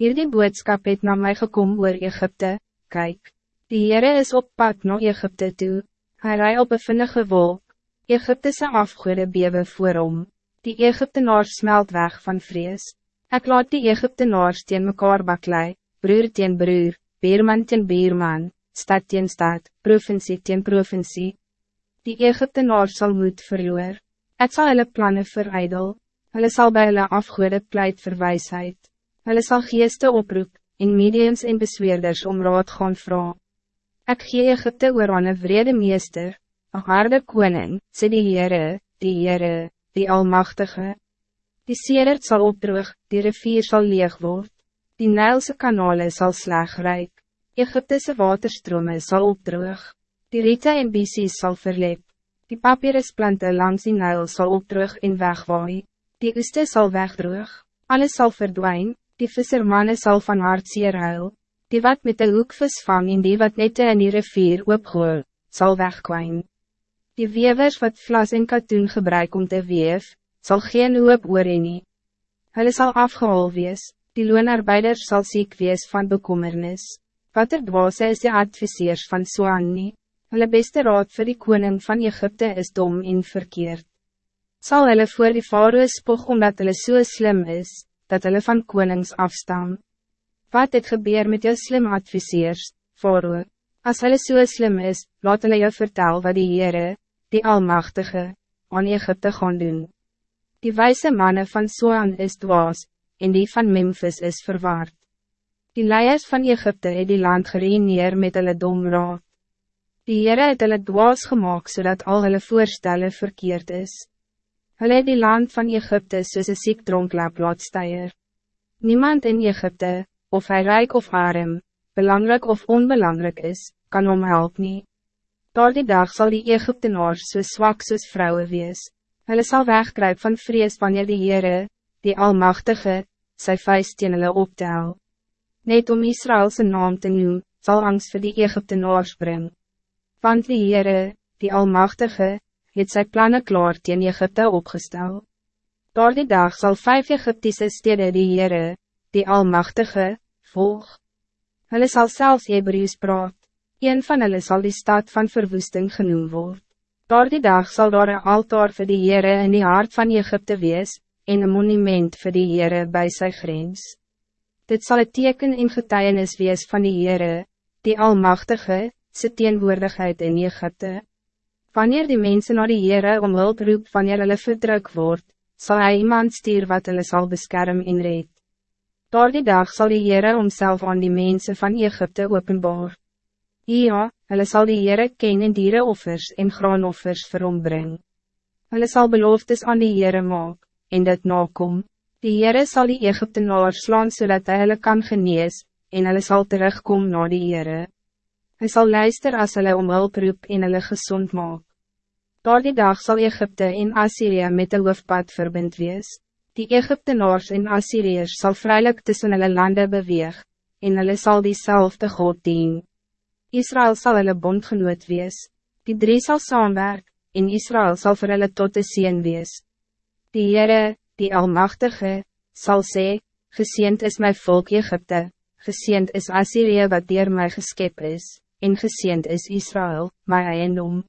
Hierdie boodskap het na my gekom oor Egypte, kyk, die Heere is op pad na Egypte toe, hy rij op een vinnige wolk, Egyptese afgoede bewe voor hom, die Egyptenaars smelt weg van vrees, ek laat die Egyptenaars teen mekaar baklei, broer teen broer, beerman teen beerman, stad teen stad, provincie teen provincie, die Egyptenaars sal moed verloor, ek sal hulle plannen verijdel, hulle sal by hulle afgoede pleit vir wijsheid. Hulle sal geeste oproep, en mediums en besweerders om raad gaan vra. Ek gee Egypte oor aan een vrede meester, een harde koning, sê die Heere, die Heere, die Almachtige. Die sedert sal opdroog, die rivier sal leeg word, die Nijlse kanale sal sleg rijk, Egyptese waterstrome sal opdroog, die riete en bisies sal verlep, die papierusplante langs die Nijl sal opdroog en wegwaai, die oeste sal wegdroog, alles sal verdwijnen die vissermanne sal van hartseer huil, die wat met de hoekvis vang en die wat nette in die rivier oopgoor, sal wegkwijn. Die wevers wat vlas en katoen gebruik om te weef, zal geen hoop oor nie. Hulle sal afgehol wees, die loonarbeiders sal ziek wees van bekommernis. Wat er dwaase is die adviseers van Soan nie. Hulle beste raad voor die koning van Egypte is dom en verkeerd. Zal hulle voor die faroe spog omdat hulle so slim is, dat hulle van konings afstaan. Wat het gebeur met jou slim adviseers, Faroe? As hulle so slim is, laat hulle jou vertel wat die Heere, die Almachtige, aan Egypte gaan doen. Die wijze mannen van Soan is dwaas, en die van Memphis is verwaard. Die leiers van Egypte het die land gereneer met hulle dom raad. Die Heere het hulle dwaas gemaakt zodat al hulle voorstellen verkeerd is. Hulle het die land van Egypte soos een ziek dronklap laat steier. Niemand in Egypte, of hij rijk of arm, belangrijk of onbelangrijk is, kan om help nie. Door die dag zal die Egyptenaars so zwak soos vrouwen wees. Hulle sal wegkruip van vrees wanneer die Heere, die Almachtige, sy vuist teen hulle optel. Net om Israëlse naam te noem, zal angst voor die Egyptenaars brengen. Want die Heere, die Almachtige, het sy plannen klaar teen Egypte opgestel. Door die dag zal vijf Egyptische steden die Heere, die Almachtige, volg. Hulle sal selfs Hebrews praat, een van hulle zal die stad van verwoesting genoemd worden. Door die dag zal daar een altaar voor die Heere in die hart van Egypte wees, en een monument voor die Heere bij zijn grens. Dit zal het teken in getuienis wees van die Heere, die Almachtige, sy teenwoordigheid in Egypte. Wanneer die mensen naar die Heere om hulp roep wanneer hulle verdruk word, zal hij iemand stuur wat hulle sal beskerm en red. Door die dag zal die Heere homself aan die mensen van Egypte openbaar. Ja, hulle sal die Heere ken en dierenoffers en graanoffers vir hom bring. Hulle sal beloftes aan die Heere maak, en dit nakom. Die Heere sal die Egyptenaar slaan zodat hij hulle kan genees, en hulle sal terugkom na die Heere. Hij zal luister als hulle om hulp roep en hulle gezond maak. Door die dag zal Egypte en Assyrië met de hoofdpad verbind wees. Die Egyptenaars en Assyriërs zal vrijelijk tussen hulle landen beweeg, en hulle sal diezelfde God dien. Israël zal hulle bondgenoot wees. Die drie zal saamwerk, en Israël zal vir hulle tot de sien wees. Die Heere, die Almachtige, zal sê, geseend is mijn volk Egypte, geseend is Assyrië wat dier mij geskep is en geseend is Israël, my eiendom.